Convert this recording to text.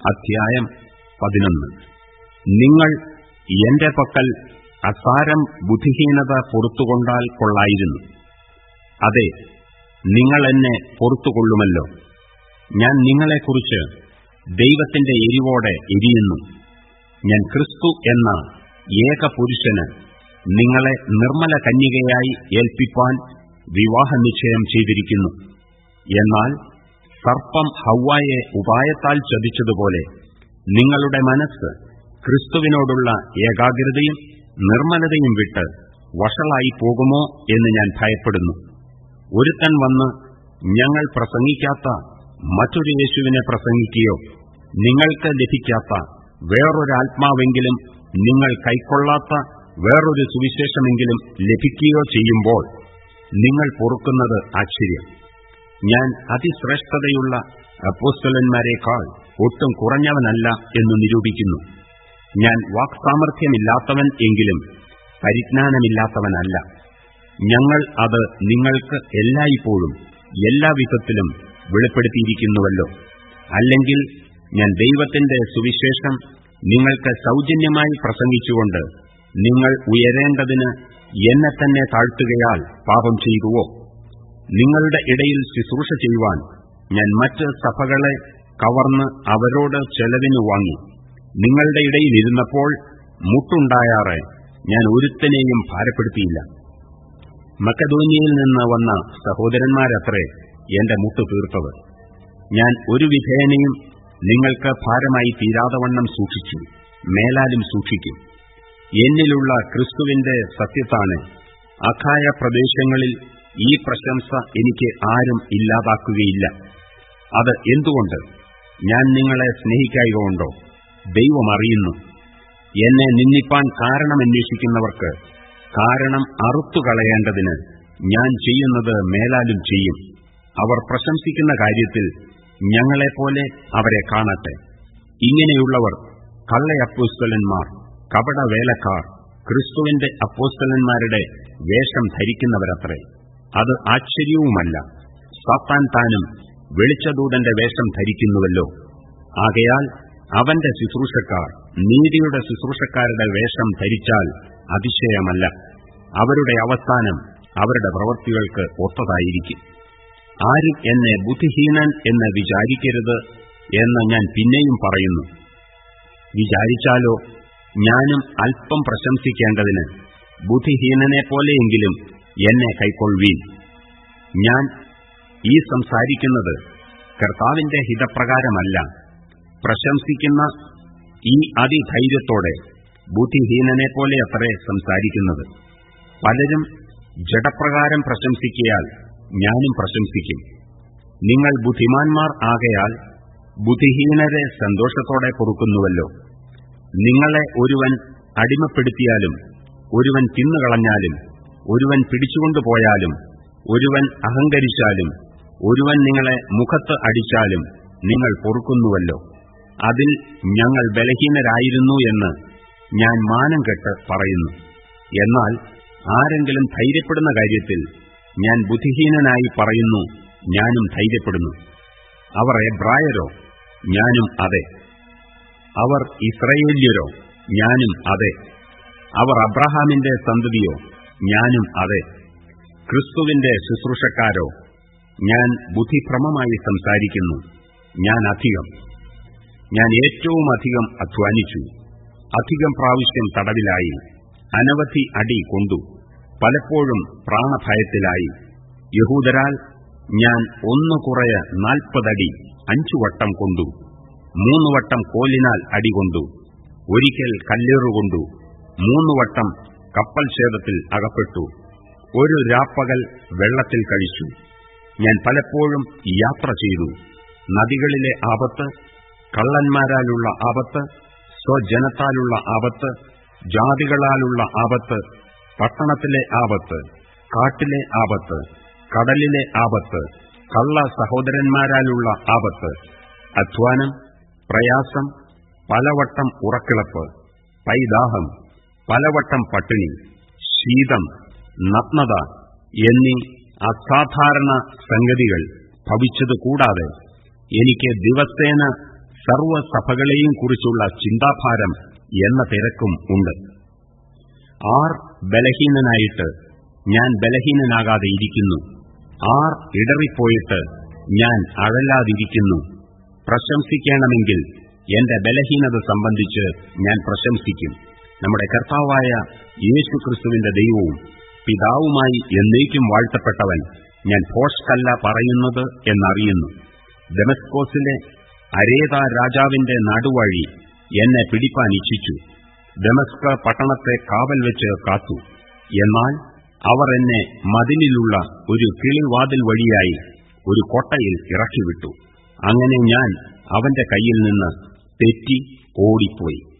അധ്യായം പതിനൊന്ന്. നിങ്ങൾ എന്റെ പക്കൽ അസാരം ബുദ്ധിഹീനത പുറത്തുകൊണ്ടാൽ കൊള്ളായിരുന്നു. അതെ നിങ്ങൾ എന്നെ പുറത്തുകൊള്ളുമല്ലോ. ഞാൻ നിങ്ങളെക്കുറിച്ച് ദൈവത്തിന്റെ എരിവോടെ എരിയുന്നു. ഞാൻ ക്രിസ്തു എന്ന ഏക പുരുഷന് നിങ്ങളെ നിർമ്മല കന്യകയായി ഏൽപ്പിപ്പാൻ വിവാഹനിശ്ചയം ചെയ്തിരിക്കുന്നു. എന്നാൽ സർപ്പം ഹവ്വായെ ഉപായത്താൽ ചതിച്ചതുപോലെ നിങ്ങളുടെ മനസ്സ് ക്രിസ്തുവിനോടുള്ള ഏകാഗ്രതയും നിർമ്മലതയും വിട്ട് വഷളായി പോകുമോ എന്ന് ഞാൻ ഭയപ്പെടുന്നു. ഒരുത്തൻ വന്ന് ഞങ്ങൾ പ്രസംഗിക്കാത്ത മറ്റൊരു യേശുവിനെ പ്രസംഗിക്കുകയോ നിങ്ങൾക്ക് ലഭിക്കാത്ത വേറൊരാത്മാവെങ്കിലും നിങ്ങൾ കൈക്കൊള്ളാത്ത വേറൊരു സുവിശേഷമെങ്കിലും ലഭിക്കുകയോ ചെയ്യുമ്പോൾ നിങ്ങൾ പൊറുക്കുന്നത് ആശ്ചര്യം. ഞാൻ അതിശ്രേഷ്ഠതയുള്ള അപ്പോസ്റ്റലന്മാരെക്കാൾ ഒട്ടും കുറഞ്ഞവനല്ല എന്ന് നിരൂപിക്കുന്നു. ഞാൻ വാക്സാമർഥ്യമില്ലാത്തവൻ എങ്കിലും പരിജ്ഞാനമില്ലാത്തവനല്ല. ഞങ്ങൾ അത് നിങ്ങൾക്ക് എല്ലായ്പ്പോഴും എല്ലാവിധത്തിലും വെളിപ്പെടുത്തിയിരിക്കുന്നുവല്ലോ. അല്ലെങ്കിൽ ഞാൻ ദൈവത്തിന്റെ സുവിശേഷം നിങ്ങൾക്ക് സൗജന്യമായി പ്രസംഗിച്ചുകൊണ്ട് നിങ്ങൾ ഉയരേണ്ടതിന് എന്നെ തന്നെ താഴ്ത്തുകയാൽ പാപം ചെയ്തുവോ? നിങ്ങളുടെ ഇടയിൽ ശുശ്രൂഷ ചെയ്യുവാൻ ഞാൻ മറ്റ് സഭകളെ കവർന്ന് അവരോട് ചെലവിന് വാങ്ങി. നിങ്ങളുടെ ഇടയിൽ ഇരുന്നപ്പോൾ മുട്ടുണ്ടായാറെ ഞാൻ ഒരുത്തനെയും ഭാരപ്പെടുത്തിയില്ല. മക്കധോനിയിൽ നിന്ന് വന്ന സഹോദരന്മാരത്രേ എന്റെ മുട്ടു തീർത്തത്. ഞാൻ ഒരു വിധേയനെയും നിങ്ങൾക്ക് ഭാരമായി തീരാതവണ്ണം സൂക്ഷിച്ചു മേലാലും സൂക്ഷിക്കും. എന്നിലുള്ള ക്രിസ്തുവിന്റെ സത്യത്താണ് അഖായ പ്രദേശങ്ങളിൽ ഈ പ്രശംസ എനിക്ക് ആരും ഇല്ലാതാക്കുകയില്ല. അത് എന്തുകൊണ്ട്? ഞാൻ നിങ്ങളെ സ്നേഹിക്കായതുകൊണ്ടോ ദൈവമറിയുന്നു എന്നെ നിന്ദിപ്പാൻ കാരണമന്വേഷിക്കുന്നവർക്ക് കാരണം അറുത്തുകളയേണ്ടതിന് ഞാൻ ചെയ്യുന്നത് മേലാലും ചെയ്യും. അവർ പ്രശംസിക്കുന്ന കാര്യത്തിൽ ഞങ്ങളെപ്പോലെ അവരെ കാണട്ടെ. ഇങ്ങനെയുള്ളവർ കള്ള അപ്പോസ്തലന്മാർ കപട ക്രിസ്തുവിന്റെ അപ്പോസ്തലന്മാരുടെ വേഷം ധരിക്കുന്നവരത്രേ. അത് ആശ്ചര്യവുമല്ല. സാത്താൻ താനും വെളിച്ചദൂതന്റെ വേഷം ധരിക്കുന്നുവല്ലോ. ആകയാൽ അവന്റെ ശുശ്രൂഷക്കാർ നീതിയുടെ ശുശ്രൂഷക്കാരുടെ വേഷം ധരിച്ചാൽ അതിശയമല്ല. അവരുടെ അവസാനം അവരുടെ പ്രവൃത്തികൾക്ക് ഒത്തതായിരിക്കും. ആരും എന്നെ ബുദ്ധിഹീനൻ എന്ന് വിചാരിക്കരുത് എന്ന് ഞാൻ പിന്നെയും പറയുന്നു. വിചാരിച്ചാലോ? ഞാനും അല്പം പ്രശംസിക്കേണ്ടതിന് ബുദ്ധിഹീനനെ പോലെയെങ്കിലും എന്നെ കൈക്കൊള്ളുവീൻ. ഞാൻ ഈ സംസാരിക്കുന്നത് കർത്താവിന്റെ ഹിതപ്രകാരമല്ല. പ്രശംസിക്കുന്ന ഈ അതിധൈര്യത്തോടെ ബുദ്ധിഹീനനെ പോലെ അത്രേ സംസാരിക്കുന്നത്. പലരും ജഡപ്രകാരം പ്രശംസിക്കയാൽ ഞാനും പ്രശംസിക്കും. നിങ്ങൾ ബുദ്ധിമാന്മാർ ആകയാൽ ബുദ്ധിഹീനരെ സന്തോഷത്തോടെ പൊറുക്കുന്നുവല്ലോ. നിങ്ങളെ ഒരുവൻ അടിമപ്പെടുത്തിയാലും ഒരുവൻ തിന്നുകളഞ്ഞാലും ഒരുവൻ പിടിച്ചുകൊണ്ടുപോയാലും ഒരുവൻ അഹങ്കരിച്ചാലും ഒരുവൻ നിങ്ങളെ മുഖത്ത് അടിച്ചാലും നിങ്ങൾ പൊറുക്കുന്നുവല്ലോ. അതിൽ ഞങ്ങൾ ബലഹീനരായിരുന്നു എന്ന് ഞാൻ മാനം കെട്ട് പറയുന്നു. എന്നാൽ ആരെങ്കിലും ധൈര്യപ്പെടുന്ന കാര്യത്തിൽ ഞാൻ ബുദ്ധിഹീനനായി പറയുന്നു ഞാനും ധൈര്യപ്പെടുന്നു. അവർ എബ്രായരോ ഞാനും അതെ. അവർ ഇസ്രയേല്യരോ ഞാനും അതെ. അവർ അബ്രഹാമിന്റെ സന്തതിയോ ഞാനും അതെ ക്രിസ്തുവിന്റെ ശുശ്രൂഷക്കാരോ ഞാൻ ബുദ്ധിഭ്രമമായി സംസാരിക്കുന്നു. ഞാൻ അധികം. ഞാൻ ഏറ്റവും അധികം അധ്വാനിച്ചു. അധികം പ്രാവശ്യം തടവിലായി. അനവധി അടി കൊണ്ടു. പലപ്പോഴും പ്രാണഭയത്തിലായി. യഹൂദരാൽ ഞാൻ ഒന്നു കുറയ നാൽപ്പതടി അഞ്ചുവട്ടം കൊണ്ടു. മൂന്നുവട്ടം കോലിനാൽ അടികൊണ്ടു ഒരിക്കൽ കല്ലേറുകൊണ്ടു. മൂന്നു വട്ടം കപ്പൽ ഛേദത്തിൽ അകപ്പെട്ടു. ഒരു രാപ്പകൽ വെള്ളത്തിൽ കഴിച്ചു. ഞാൻ പലപ്പോഴും യാത്ര ചെയ്തു. നദികളിലെ ആപത്ത് കള്ളന്മാരാലുള്ള ആപത്ത് സ്വജനത്താലുള്ള ആപത്ത് ജാതികളാലുള്ള ആപത്ത് പട്ടണത്തിലെ ആപത്ത് കാട്ടിലെ ആപത്ത് കടലിലെ ആപത്ത് കള്ള സഹോദരന്മാരാലുള്ള ആപത്ത് അധ്വാനം പ്രയാസം പലവട്ടം ഉറക്കിളപ്പ് പൈദാഹം പലവട്ടം പട്ടിണി ശീതം നഗ്നത എന്നീ അസാധാരണ സംഗതികൾ ഭവിച്ചതുകൂടാതെ എനിക്ക് ദിവസേന സർവസഭകളെയും കുറിച്ചുള്ള ചിന്താഭാരം എന്ന തിരക്കും ഉണ്ട്. ആർ ബലഹീനനായിട്ട് ഞാൻ ബലഹീനനാകാതെ ഇരിക്കുന്നു. ആർ ഇടറിപ്പോയിട്ട് ഞാൻ അഴലാതിരിക്കുന്നു. പ്രശംസിക്കണമെങ്കിൽ എന്റെ ബലഹീനത സംബന്ധിച്ച് ഞാൻ പ്രശംസിക്കും. നമ്മുടെ കർത്താവായ യേശു ക്രിസ്തുവിന്റെ ദൈവവും പിതാവുമായി എന്നേക്കും വാഴ്ത്തപ്പെട്ടവൻ ഞാൻ ഭോഷ്കല്ല പറയുന്നത് എന്നറിയുന്നു. ഡെമസ്കോസിലെ അരേത രാജാവിന്റെ നടുവഴി എന്നെ പിടിപ്പാൻ ഇച്ഛിച്ചു. ഡെമസ്ക പട്ടണത്തെ കാവൽ വെച്ച് കാത്തു. എന്നാൽ അവർ എന്നെ മതിലിലുള്ള ഒരു കിളിവാതിൽ വഴിയായി ഒരു കൊട്ടയിൽ ഇറക്കിവിട്ടു. അങ്ങനെ ഞാൻ അവന്റെ കയ്യിൽ നിന്ന് തെറ്റി ഓടിപ്പോയി.